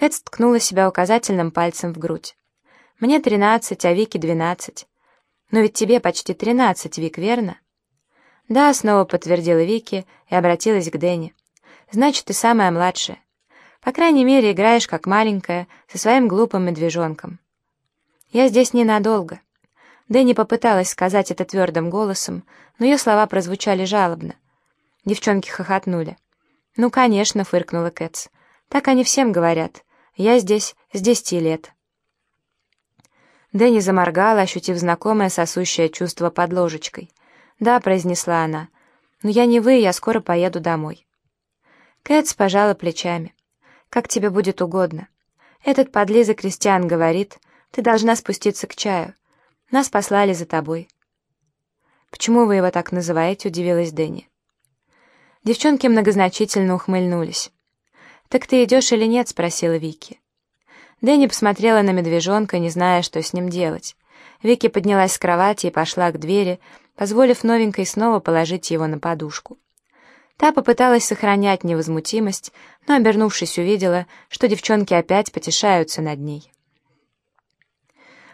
Кэт ткнула себя указательным пальцем в грудь. «Мне тринадцать, а Вике двенадцать. Но ведь тебе почти тринадцать, Вик, верно?» «Да», — снова подтвердила Вики и обратилась к Дэнни. «Значит, ты самая младшая. По крайней мере, играешь как маленькая, со своим глупым медвежонком». «Я здесь ненадолго». Дэнни попыталась сказать это твердым голосом, но ее слова прозвучали жалобно. Девчонки хохотнули. «Ну, конечно», — фыркнула Кэтс. «Так они всем говорят. Я здесь с десяти лет». Дэнни заморгала, ощутив знакомое сосущее чувство под ложечкой. «Да», — произнесла она, — «но я не вы, я скоро поеду домой». Кэтс пожала плечами. «Как тебе будет угодно. Этот подлиза Кристиан говорит, ты должна спуститься к чаю. Нас послали за тобой». «Почему вы его так называете?» — удивилась Дэнни. Девчонки многозначительно ухмыльнулись. «Так ты идешь или нет?» — спросила Вики. Дэнни посмотрела на медвежонка, не зная, что с ним делать. Вики поднялась с кровати и пошла к двери, позволив новенькой снова положить его на подушку. Та попыталась сохранять невозмутимость, но, обернувшись, увидела, что девчонки опять потешаются над ней.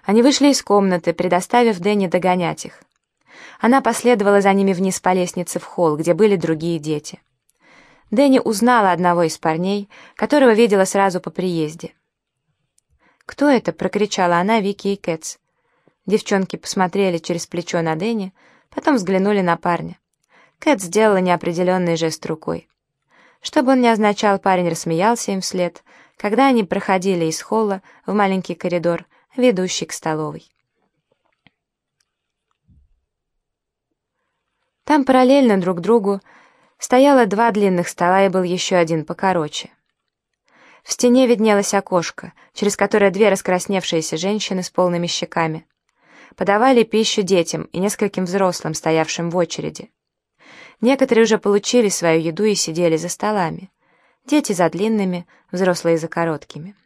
Они вышли из комнаты, предоставив Дэнни догонять их. Она последовала за ними вниз по лестнице в холл, где были другие дети. Дэнни узнала одного из парней, которого видела сразу по приезде. «Кто это?» — прокричала она Вики и Кэтс. Девчонки посмотрели через плечо на Дэнни, потом взглянули на парня. Кэт сделала неопределенный жест рукой. Что бы он ни означал, парень рассмеялся им вслед, когда они проходили из холла в маленький коридор, ведущий к столовой. Там параллельно друг другу стояло два длинных стола и был еще один покороче. В стене виднелось окошко, через которое две раскрасневшиеся женщины с полными щеками подавали пищу детям и нескольким взрослым, стоявшим в очереди. Некоторые уже получили свою еду и сидели за столами. Дети за длинными, взрослые за короткими.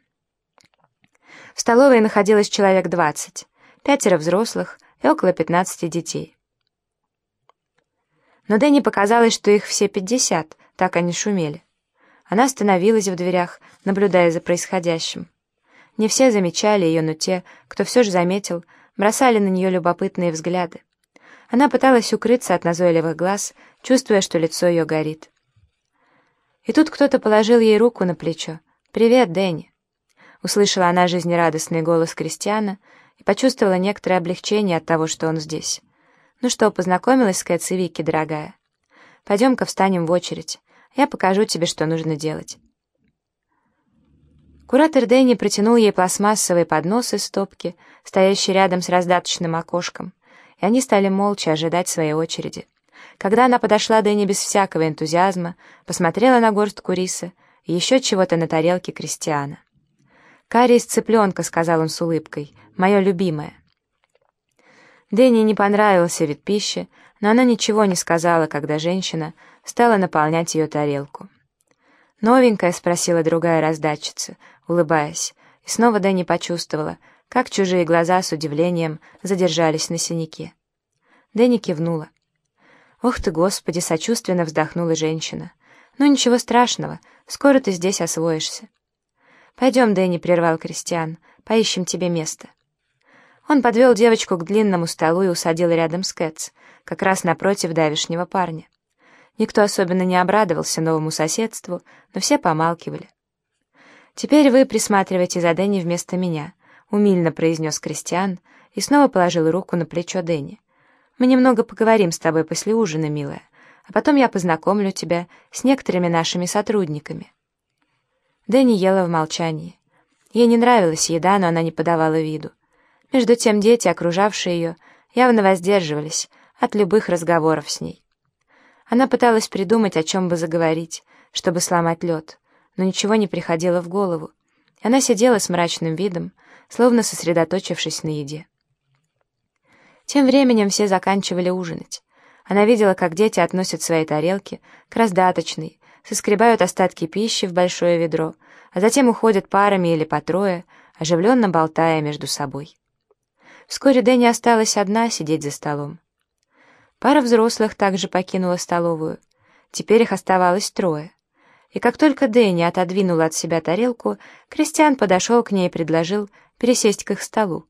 В столовой находилось человек двадцать, пятеро взрослых и около пятнадцати детей. Но Дэнни показалось, что их все пятьдесят, так они шумели. Она остановилась в дверях, наблюдая за происходящим. Не все замечали ее, но те, кто все же заметил, бросали на нее любопытные взгляды. Она пыталась укрыться от назойливых глаз, чувствуя, что лицо ее горит. И тут кто-то положил ей руку на плечо. «Привет, Дэнни!» Услышала она жизнерадостный голос Кристиана и почувствовала некоторое облегчение от того, что он здесь. «Ну что, познакомилась с Кэтс и Вики, дорогая? Пойдем-ка встанем в очередь. Я покажу тебе, что нужно делать». Куратор Дэнни протянул ей пластмассовый поднос из стопки, стоящий рядом с раздаточным окошком, и они стали молча ожидать своей очереди. Когда она подошла, Дэнни без всякого энтузиазма посмотрела на горстку риса и еще чего-то на тарелке Кристиана. «Карри из цыпленка», — сказал он с улыбкой, — «мое любимое». Дэнни не понравился вид пищи, но она ничего не сказала, когда женщина стала наполнять ее тарелку. «Новенькая?» — спросила другая раздатчица, улыбаясь, и снова Дэнни почувствовала, как чужие глаза с удивлением задержались на синяке. Дэнни кивнула. «Ох ты, Господи!» — сочувственно вздохнула женщина. «Ну ничего страшного, скоро ты здесь освоишься». «Пойдем, Дэнни», — прервал Кристиан, — «поищем тебе место». Он подвел девочку к длинному столу и усадил рядом с Кэтс, как раз напротив давишнего парня. Никто особенно не обрадовался новому соседству, но все помалкивали. «Теперь вы присматривайте за Дэнни вместо меня», — умильно произнес Кристиан и снова положил руку на плечо Дэнни. «Мы немного поговорим с тобой после ужина, милая, а потом я познакомлю тебя с некоторыми нашими сотрудниками». Дэнни ела в молчании. Ей не нравилась еда, но она не подавала виду. Между тем дети, окружавшие ее, явно воздерживались от любых разговоров с ней. Она пыталась придумать, о чем бы заговорить, чтобы сломать лед, но ничего не приходило в голову. Она сидела с мрачным видом, словно сосредоточившись на еде. Тем временем все заканчивали ужинать. Она видела, как дети относят свои тарелки к раздаточной, соскребают остатки пищи в большое ведро, а затем уходят парами или по трое, оживленно болтая между собой. Вскоре Дэнни осталась одна сидеть за столом. Пара взрослых также покинула столовую. Теперь их оставалось трое. И как только Дэнни отодвинул от себя тарелку, Кристиан подошел к ней и предложил пересесть к их столу.